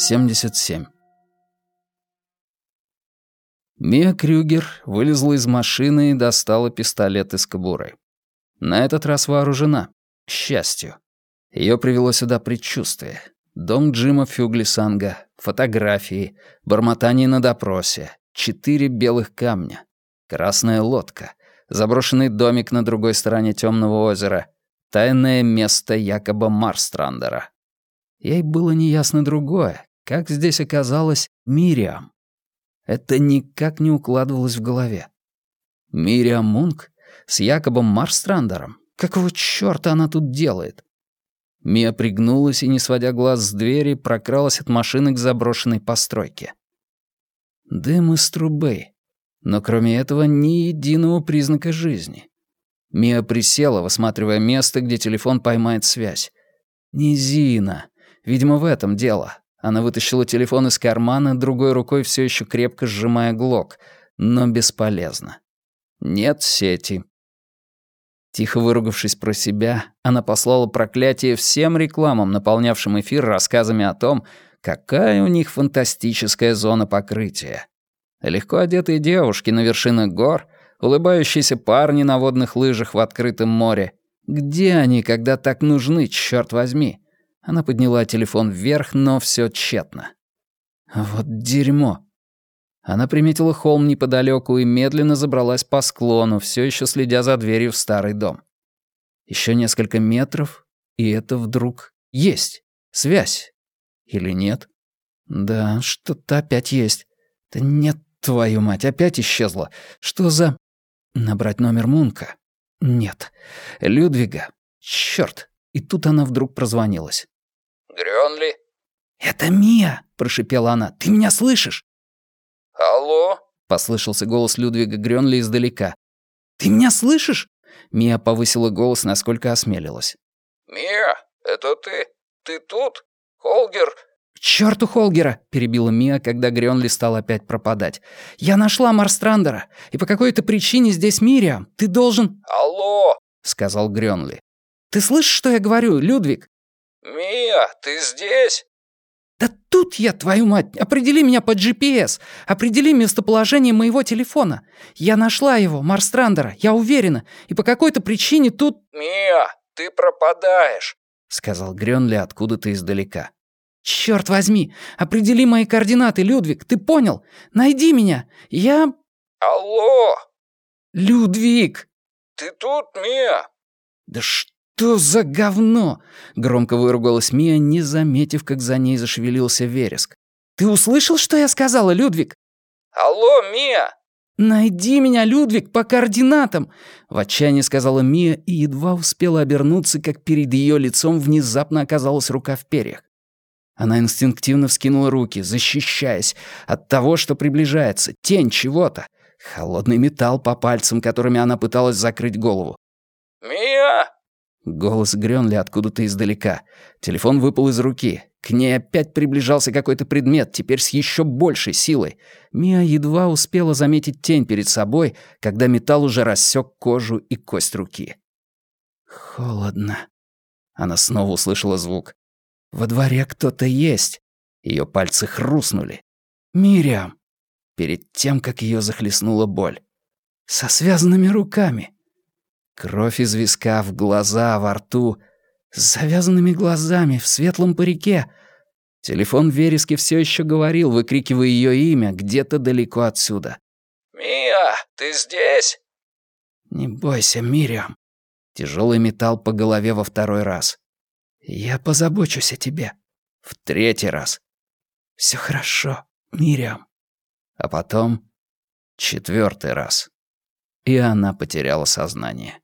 77. Мия Крюгер вылезла из машины и достала пистолет из кобуры. На этот раз вооружена. К счастью. Ее привело сюда предчувствие. Дом Джима Фюглисанга, фотографии, бормотание на допросе, четыре белых камня, красная лодка, заброшенный домик на другой стороне темного озера, тайное место якобы Марстрандера. Ей было неясно другое, как здесь оказалась Мириам. Это никак не укладывалось в голове. Мириам Мунк с Якобом Марстрандером. Какого чёрта она тут делает? Мия пригнулась и, не сводя глаз с двери, прокралась от машины к заброшенной постройке. Дым из трубы. Но кроме этого ни единого признака жизни. Мия присела, высматривая место, где телефон поймает связь. Низина. Видимо, в этом дело. Она вытащила телефон из кармана, другой рукой все еще крепко сжимая глок, но бесполезно. Нет сети. Тихо выругавшись про себя, она послала проклятие всем рекламам, наполнявшим эфир рассказами о том, какая у них фантастическая зона покрытия. Легко одетые девушки на вершинах гор, улыбающиеся парни на водных лыжах в открытом море. Где они, когда так нужны, черт возьми? Она подняла телефон вверх, но все тщетно. Вот дерьмо. Она приметила холм неподалеку и медленно забралась по склону, все еще следя за дверью в старый дом. Еще несколько метров, и это вдруг есть. Связь. Или нет? Да, что-то опять есть. Да нет, твою мать, опять исчезла. Что за... Набрать номер Мунка? Нет. Людвига? Чёрт. И тут она вдруг прозвонилась. Грёнли?» «Это Мия!» — прошипела она. «Ты меня слышишь?» «Алло?» — послышался голос Людвига Грёнли издалека. «Ты меня слышишь?» Мия повысила голос, насколько осмелилась. «Мия, это ты? Ты тут? Холгер?» «К чёрту Холгера!» — перебила Мия, когда Грёнли стал опять пропадать. «Я нашла Марстрандера, и по какой-то причине здесь Мириам. Ты должен...» «Алло!» — сказал Грёнли. «Ты слышишь, что я говорю, Людвиг?» «Мия, ты здесь?» «Да тут я, твою мать! Определи меня по GPS! Определи местоположение моего телефона! Я нашла его, Марстрандера, я уверена, и по какой-то причине тут...» «Мия, ты пропадаешь!» — сказал Грёнли откуда-то издалека. «Чёрт возьми! Определи мои координаты, Людвиг, ты понял? Найди меня! Я...» «Алло!» «Людвиг!» «Ты тут, Мия?» «Да что?» «Что за говно?» — громко выругалась Мия, не заметив, как за ней зашевелился вереск. «Ты услышал, что я сказала, Людвиг?» «Алло, Мия!» «Найди меня, Людвиг, по координатам!» В отчаянии сказала Мия и едва успела обернуться, как перед ее лицом внезапно оказалась рука в перьях. Она инстинктивно вскинула руки, защищаясь от того, что приближается, тень чего-то. Холодный металл по пальцам, которыми она пыталась закрыть голову. «Мия!» Голос Грёнли откуда-то издалека. Телефон выпал из руки. К ней опять приближался какой-то предмет, теперь с еще большей силой. Мия едва успела заметить тень перед собой, когда металл уже рассек кожу и кость руки. «Холодно». Она снова услышала звук. «Во дворе кто-то есть». Ее пальцы хрустнули. «Мириам!» Перед тем, как ее захлестнула боль. «Со связанными руками». Кровь из виска в глаза, во рту, с завязанными глазами, в светлом парике. Телефон Верески все еще говорил, выкрикивая ее имя где-то далеко отсюда. «Мия, ты здесь?» «Не бойся, Мириам». Тяжелый металл по голове во второй раз. «Я позабочусь о тебе». В третий раз. Все хорошо, Мириам». А потом четвертый раз. И она потеряла сознание.